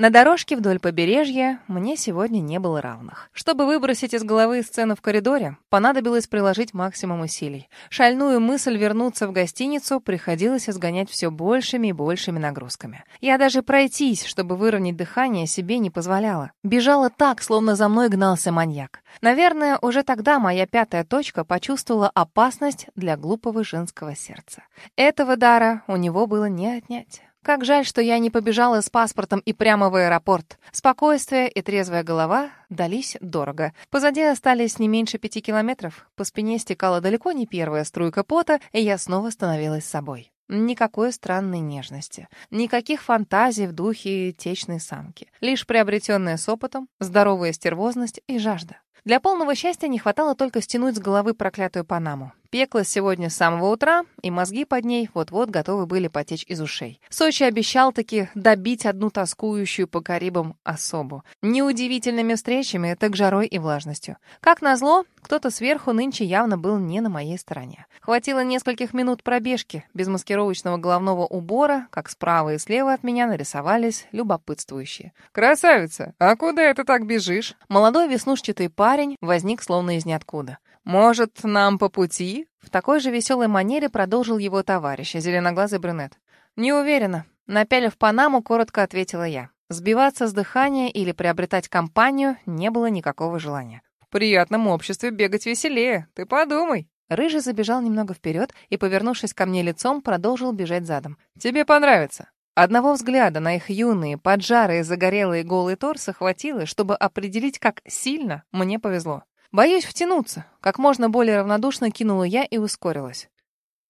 На дорожке вдоль побережья мне сегодня не было равных. Чтобы выбросить из головы сцену в коридоре, понадобилось приложить максимум усилий. Шальную мысль вернуться в гостиницу приходилось изгонять все большими и большими нагрузками. Я даже пройтись, чтобы выровнять дыхание, себе не позволяла. Бежала так, словно за мной гнался маньяк. Наверное, уже тогда моя пятая точка почувствовала опасность для глупого женского сердца. Этого дара у него было не отнять. Как жаль, что я не побежала с паспортом и прямо в аэропорт. Спокойствие и трезвая голова дались дорого. Позади остались не меньше пяти километров. По спине стекала далеко не первая струйка пота, и я снова становилась собой. Никакой странной нежности, никаких фантазий в духе течной самки. Лишь приобретенная с опытом, здоровая стервозность и жажда. Для полного счастья не хватало только стянуть с головы проклятую Панаму. Пекло сегодня с самого утра, и мозги под ней вот-вот готовы были потечь из ушей. Сочи обещал таки добить одну тоскующую по Карибам особу. Неудивительными встречами, так жарой и влажностью. Как назло, кто-то сверху нынче явно был не на моей стороне. Хватило нескольких минут пробежки, без маскировочного головного убора, как справа и слева от меня нарисовались любопытствующие. «Красавица, а куда это так бежишь?» Молодой веснушчатый парень возник словно из ниоткуда. «Может, нам по пути?» В такой же веселой манере продолжил его товарищ, зеленоглазый брюнет. «Не уверена». Напялив панаму, коротко ответила я. Сбиваться с дыхания или приобретать компанию не было никакого желания. «В приятном обществе бегать веселее, ты подумай». Рыжий забежал немного вперед и, повернувшись ко мне лицом, продолжил бежать задом. «Тебе понравится». Одного взгляда на их юные, поджарые, загорелые голые торсы хватило, чтобы определить, как сильно мне повезло. Боюсь втянуться. Как можно более равнодушно кинула я и ускорилась.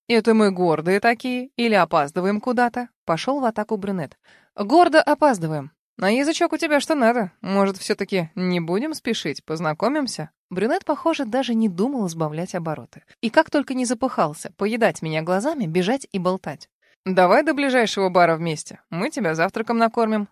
«Это мы гордые такие? Или опаздываем куда-то?» Пошел в атаку брюнет. «Гордо опаздываем. На язычок у тебя что надо? Может, все-таки не будем спешить, познакомимся?» Брюнет, похоже, даже не думал сбавлять обороты. И как только не запыхался, поедать меня глазами, бежать и болтать. «Давай до ближайшего бара вместе. Мы тебя завтраком накормим.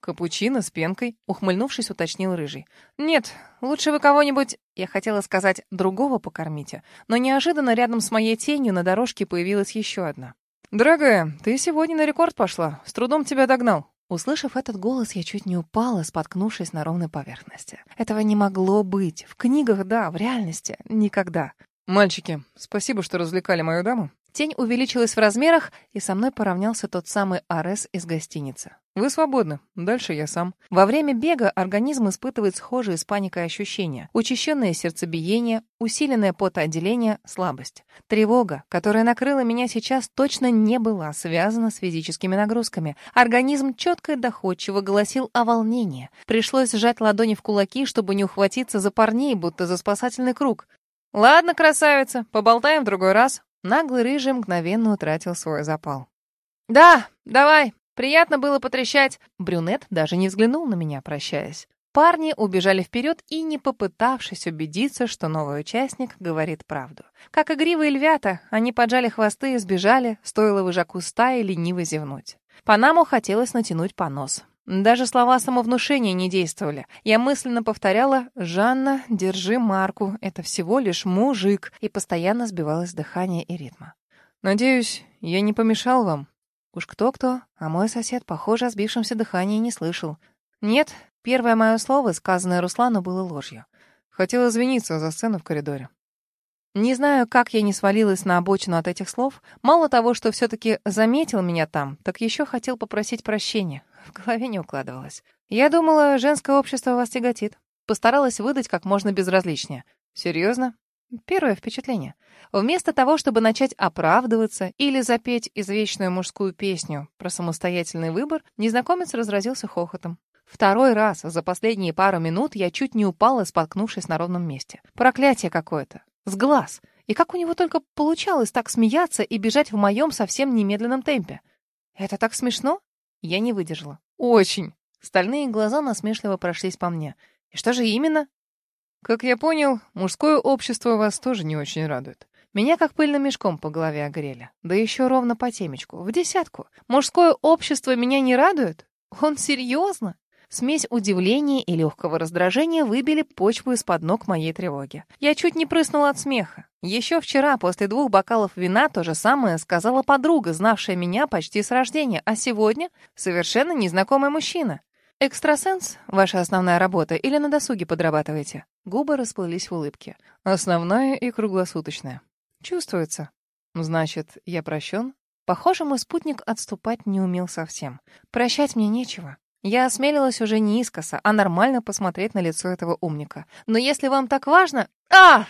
«Капучино с пенкой», — ухмыльнувшись, уточнил Рыжий. «Нет, лучше вы кого-нибудь, я хотела сказать, другого покормите». Но неожиданно рядом с моей тенью на дорожке появилась еще одна. «Дорогая, ты сегодня на рекорд пошла. С трудом тебя догнал». Услышав этот голос, я чуть не упала, споткнувшись на ровной поверхности. Этого не могло быть. В книгах — да, в реальности — никогда. «Мальчики, спасибо, что развлекали мою даму». Тень увеличилась в размерах, и со мной поравнялся тот самый Арес из гостиницы. «Вы свободны. Дальше я сам». Во время бега организм испытывает схожие с паникой ощущения. Учащенное сердцебиение, усиленное потоотделение, слабость. Тревога, которая накрыла меня сейчас, точно не была связана с физическими нагрузками. Организм четко и доходчиво голосил о волнении. Пришлось сжать ладони в кулаки, чтобы не ухватиться за парней, будто за спасательный круг. «Ладно, красавица, поболтаем в другой раз». Наглый рыжий мгновенно утратил свой запал. «Да, давай, приятно было потрещать». Брюнет даже не взглянул на меня, прощаясь. Парни убежали вперед и, не попытавшись убедиться, что новый участник говорит правду. Как игривые львята, они поджали хвосты и сбежали, стоило выжаку стаи лениво зевнуть. Панаму хотелось натянуть понос. Даже слова самовнушения не действовали. Я мысленно повторяла «Жанна, держи марку, это всего лишь мужик», и постоянно сбивалось дыхание и ритма. «Надеюсь, я не помешал вам?» Уж кто-кто, а мой сосед, похоже, о сбившемся дыхании не слышал. Нет, первое мое слово, сказанное Руслану, было ложью. Хотел извиниться за сцену в коридоре. Не знаю, как я не свалилась на обочину от этих слов. Мало того, что все-таки заметил меня там, так еще хотел попросить прощения. В голове не укладывалось. Я думала, женское общество вас тяготит. Постаралась выдать как можно безразличнее. Серьезно? Первое впечатление. Вместо того, чтобы начать оправдываться или запеть извечную мужскую песню про самостоятельный выбор, незнакомец разразился хохотом. Второй раз за последние пару минут я чуть не упала, споткнувшись на ровном месте. Проклятие какое-то. С глаз. И как у него только получалось так смеяться и бежать в моем совсем немедленном темпе? Это так смешно? Я не выдержала. Очень. Стальные глаза насмешливо прошлись по мне. И что же именно? Как я понял, мужское общество вас тоже не очень радует. Меня как пыльным мешком по голове огрели. Да еще ровно по темечку. В десятку. Мужское общество меня не радует? Он серьезно? Смесь удивления и легкого раздражения выбили почву из-под ног моей тревоги. Я чуть не прыснула от смеха. Еще вчера, после двух бокалов вина, то же самое сказала подруга, знавшая меня почти с рождения, а сегодня совершенно незнакомый мужчина. «Экстрасенс — ваша основная работа или на досуге подрабатываете?» Губы расплылись в улыбке. «Основная и круглосуточная». «Чувствуется». «Значит, я прощен?» Похоже, мой спутник отступать не умел совсем. Прощать мне нечего. Я осмелилась уже не искоса, а нормально посмотреть на лицо этого умника. Но если вам так важно... А!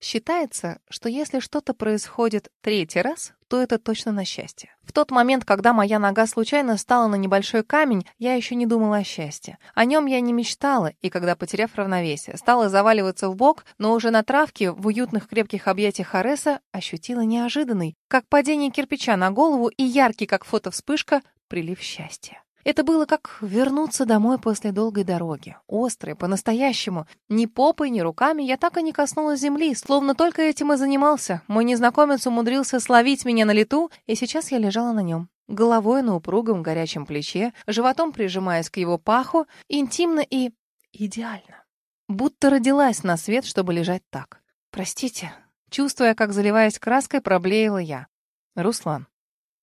Считается, что если что-то происходит третий раз, то это точно на счастье. В тот момент, когда моя нога случайно стала на небольшой камень, я еще не думала о счастье. О нем я не мечтала, и когда, потеряв равновесие, стала заваливаться в бок, но уже на травке, в уютных крепких объятиях Ареса, ощутила неожиданный, как падение кирпича на голову и яркий, как фото вспышка, прилив счастья. Это было как вернуться домой после долгой дороги. Острой, по-настоящему. Ни попой, ни руками я так и не коснулась земли, словно только этим и занимался. Мой незнакомец умудрился словить меня на лету, и сейчас я лежала на нем. Головой на упругом горячем плече, животом прижимаясь к его паху, интимно и идеально. Будто родилась на свет, чтобы лежать так. «Простите». Чувствуя, как заливаясь краской, проблеяла я. «Руслан».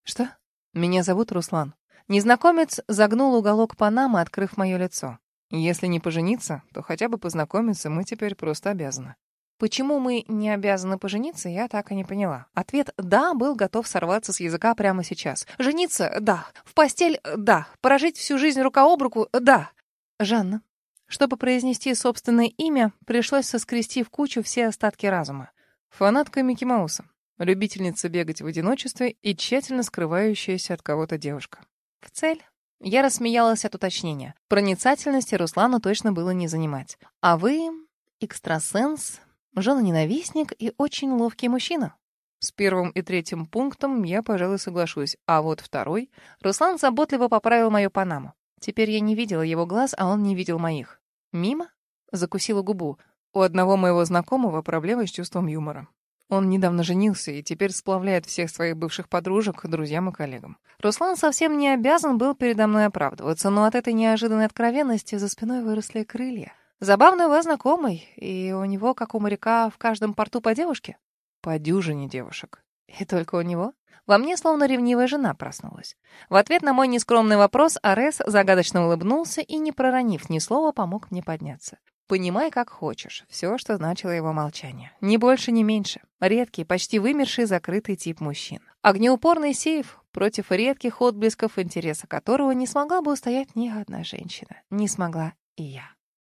«Что?» «Меня зовут Руслан». Незнакомец загнул уголок панамы, открыв мое лицо. «Если не пожениться, то хотя бы познакомиться мы теперь просто обязаны». Почему мы не обязаны пожениться, я так и не поняла. Ответ «да» был готов сорваться с языка прямо сейчас. Жениться — да. В постель — да. Прожить всю жизнь рука об руку — да. Жанна. Чтобы произнести собственное имя, пришлось соскрести в кучу все остатки разума. Фанатка Микки Мауса. Любительница бегать в одиночестве и тщательно скрывающаяся от кого-то девушка. В цель? Я рассмеялась от уточнения. Проницательности Руслану точно было не занимать. А вы — экстрасенс, жена-ненавистник и очень ловкий мужчина. С первым и третьим пунктом я, пожалуй, соглашусь. А вот второй... Руслан заботливо поправил мою панаму. Теперь я не видела его глаз, а он не видел моих. Мимо? Закусила губу. У одного моего знакомого проблемы с чувством юмора. Он недавно женился и теперь сплавляет всех своих бывших подружек, друзьям и коллегам. Руслан совсем не обязан был передо мной оправдываться, но от этой неожиданной откровенности за спиной выросли крылья. Забавный вас знакомый, и у него, как у моряка, в каждом порту по девушке? По дюжине девушек. И только у него? Во мне словно ревнивая жена проснулась. В ответ на мой нескромный вопрос Арес загадочно улыбнулся и, не проронив ни слова, помог мне подняться. Понимай, как хочешь. Все, что значило его молчание. Ни больше, ни меньше. Редкий, почти вымерший закрытый тип мужчин. Огнеупорный сейф против редких отблесков интереса которого не смогла бы устоять ни одна женщина. Не смогла и я.